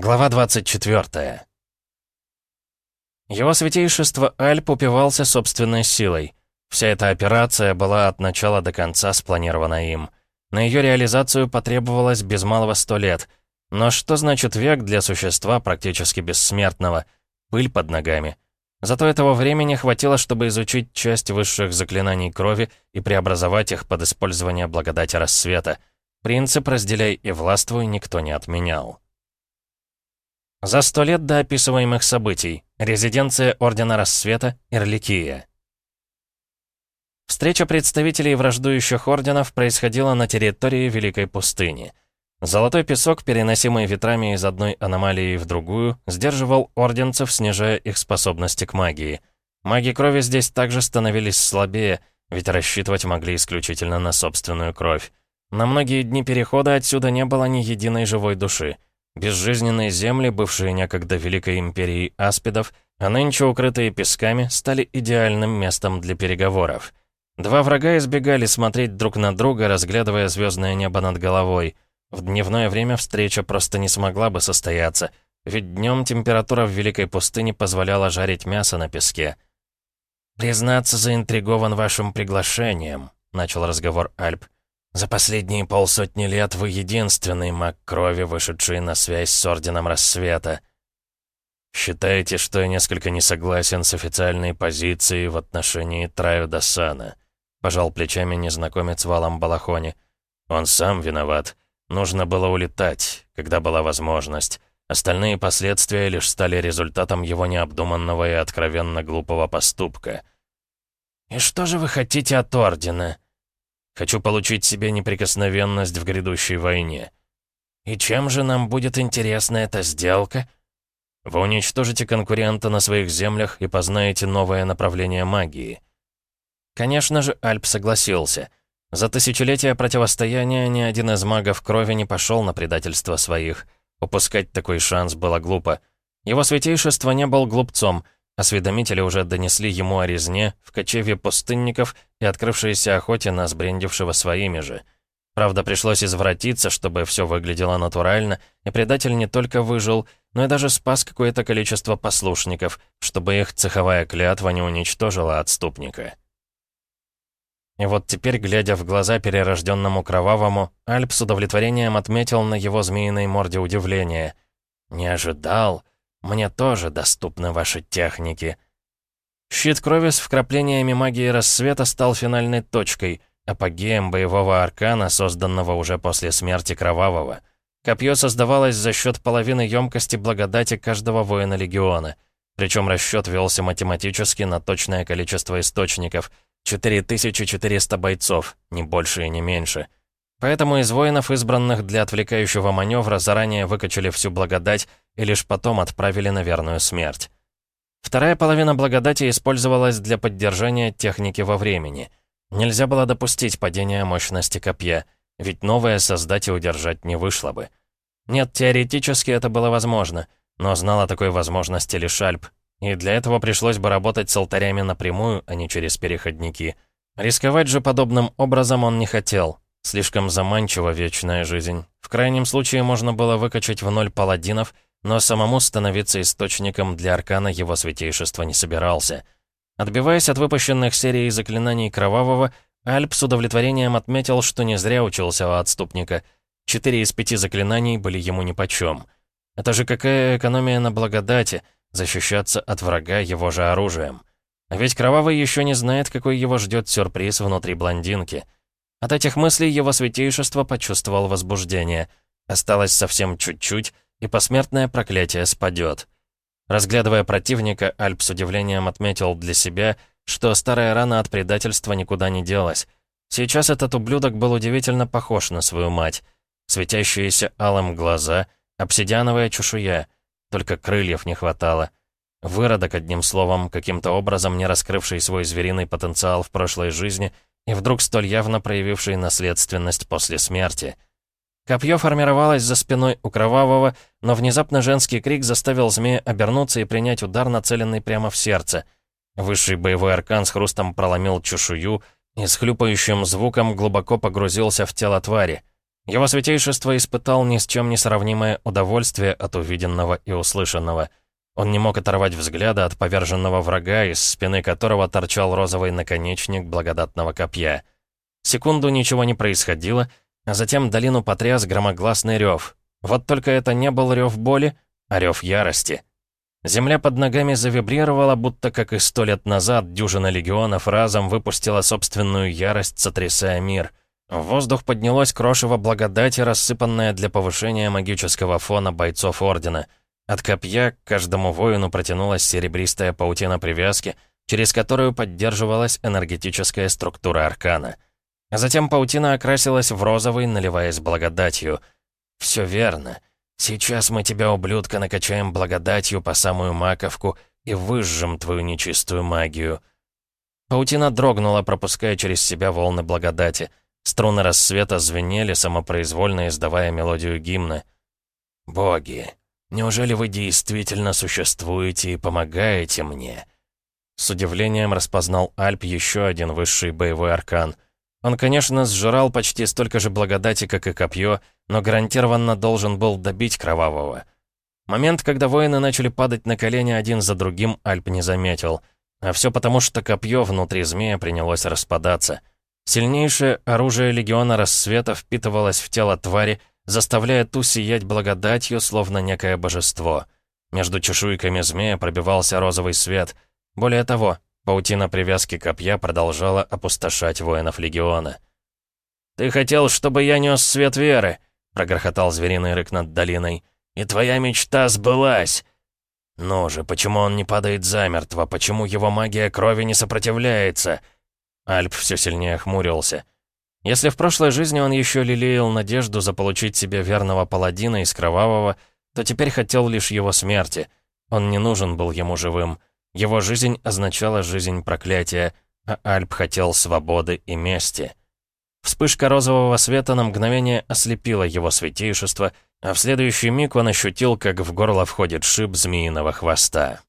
Глава 24. Его святейшество Альп упивался собственной силой. Вся эта операция была от начала до конца спланирована им. На ее реализацию потребовалось без малого сто лет. Но что значит век для существа практически бессмертного? Пыль под ногами. Зато этого времени хватило, чтобы изучить часть высших заклинаний крови и преобразовать их под использование благодати рассвета. Принцип «разделяй и властвуй» никто не отменял. За сто лет до описываемых событий. Резиденция Ордена Рассвета, Ирликия. Встреча представителей враждующих орденов происходила на территории Великой пустыни. Золотой песок, переносимый ветрами из одной аномалии в другую, сдерживал орденцев, снижая их способности к магии. Маги крови здесь также становились слабее, ведь рассчитывать могли исключительно на собственную кровь. На многие дни перехода отсюда не было ни единой живой души. Безжизненные земли, бывшие некогда Великой Империей Аспидов, а нынче укрытые песками, стали идеальным местом для переговоров. Два врага избегали смотреть друг на друга, разглядывая звездное небо над головой. В дневное время встреча просто не смогла бы состояться, ведь днем температура в Великой пустыне позволяла жарить мясо на песке. «Признаться, заинтригован вашим приглашением», — начал разговор Альп. За последние полсотни лет вы единственный маг крови, вышедший на связь с Орденом Рассвета. Считаете, что я несколько не согласен с официальной позицией в отношении Траю Досана? Пожал плечами незнакомец в алом балахоне. Он сам виноват. Нужно было улетать, когда была возможность. Остальные последствия лишь стали результатом его необдуманного и откровенно глупого поступка. «И что же вы хотите от Ордена?» Хочу получить себе неприкосновенность в грядущей войне. И чем же нам будет интересна эта сделка? Вы уничтожите конкурента на своих землях и познаете новое направление магии. Конечно же, Альп согласился. За тысячелетия противостояния ни один из магов крови не пошел на предательство своих. Упускать такой шанс было глупо. Его святейшество не был глупцом — Осведомители уже донесли ему о резне в кочевье пустынников и открывшейся охоте на сбрендившего своими же. Правда, пришлось извратиться, чтобы все выглядело натурально, и предатель не только выжил, но и даже спас какое-то количество послушников, чтобы их цеховая клятва не уничтожила отступника. И вот теперь, глядя в глаза перерожденному кровавому, Альп с удовлетворением отметил на его змеиной морде удивление. «Не ожидал!» Мне тоже доступны ваши техники». Щит крови с вкраплениями магии рассвета стал финальной точкой, апогеем боевого аркана, созданного уже после смерти Кровавого. Копье создавалось за счет половины емкости благодати каждого воина Легиона. Причем расчет велся математически на точное количество источников — 4400 бойцов, ни больше и не меньше — Поэтому из воинов, избранных для отвлекающего маневра, заранее выкачали всю благодать и лишь потом отправили на верную смерть. Вторая половина благодати использовалась для поддержания техники во времени. Нельзя было допустить падения мощности копья, ведь новое создать и удержать не вышло бы. Нет, теоретически это было возможно, но знал о такой возможности лишь Альп, и для этого пришлось бы работать с алтарями напрямую, а не через переходники. Рисковать же подобным образом он не хотел, Слишком заманчива вечная жизнь. В крайнем случае можно было выкачать в ноль паладинов, но самому становиться источником для аркана его святейшества не собирался. Отбиваясь от выпущенных серий заклинаний Кровавого, Альп с удовлетворением отметил, что не зря учился у отступника. Четыре из пяти заклинаний были ему нипочем. Это же какая экономия на благодати, защищаться от врага его же оружием. А ведь Кровавый еще не знает, какой его ждет сюрприз внутри блондинки — от этих мыслей его святейшество почувствовал возбуждение. Осталось совсем чуть-чуть, и посмертное проклятие спадет. Разглядывая противника, Альп с удивлением отметил для себя, что старая рана от предательства никуда не делась. Сейчас этот ублюдок был удивительно похож на свою мать. Светящиеся алым глаза, обсидиановая чешуя, только крыльев не хватало. Выродок, одним словом, каким-то образом не раскрывший свой звериный потенциал в прошлой жизни — и вдруг столь явно проявивший наследственность после смерти. Копье формировалось за спиной у Кровавого, но внезапно женский крик заставил змея обернуться и принять удар, нацеленный прямо в сердце. Высший боевой аркан с хрустом проломил чешую и с хлюпающим звуком глубоко погрузился в тело твари. Его святейшество испытал ни с чем не сравнимое удовольствие от увиденного и услышанного. Он не мог оторвать взгляда от поверженного врага, из спины которого торчал розовый наконечник благодатного копья. Секунду ничего не происходило, а затем долину потряс громогласный рев. Вот только это не был рев боли, а рев ярости. Земля под ногами завибрировала, будто как и сто лет назад дюжина легионов разом выпустила собственную ярость, сотрясая мир. В воздух поднялось крошево благодати, рассыпанное для повышения магического фона бойцов Ордена. От копья к каждому воину протянулась серебристая паутина привязки, через которую поддерживалась энергетическая структура аркана. А затем паутина окрасилась в розовый, наливаясь благодатью. «Все верно». Сейчас мы тебя, ублюдка, накачаем благодатью по самую маковку и выжжем твою нечистую магию». Паутина дрогнула, пропуская через себя волны благодати. Струны рассвета звенели, самопроизвольно издавая мелодию гимна. «Боги, неужели вы действительно существуете и помогаете мне?» С удивлением распознал Альп еще один высший боевой аркан — он, конечно, сжирал почти столько же благодати, как и копье, но гарантированно должен был добить Кровавого. Момент, когда воины начали падать на колени один за другим, Альп не заметил. А все потому, что копье внутри змея принялось распадаться. Сильнейшее оружие Легиона Рассвета впитывалось в тело твари, заставляя ту сиять благодатью, словно некое божество. Между чешуйками змея пробивался розовый свет. Более того, Паутина привязки копья продолжала опустошать воинов Легиона. «Ты хотел, чтобы я нес свет веры?» — прогрохотал звериный рык над долиной. «И твоя мечта сбылась!» «Ну же, почему он не падает замертво? Почему его магия крови не сопротивляется?» Альп все сильнее хмурился. Если в прошлой жизни он еще лелеял надежду заполучить себе верного паладина из Кровавого, то теперь хотел лишь его смерти. Он не нужен был ему живым. Его жизнь означала жизнь проклятия, а Альп хотел свободы и мести. Вспышка розового света на мгновение ослепила его святейшество, а в следующий миг он ощутил, как в горло входит шип змеиного хвоста.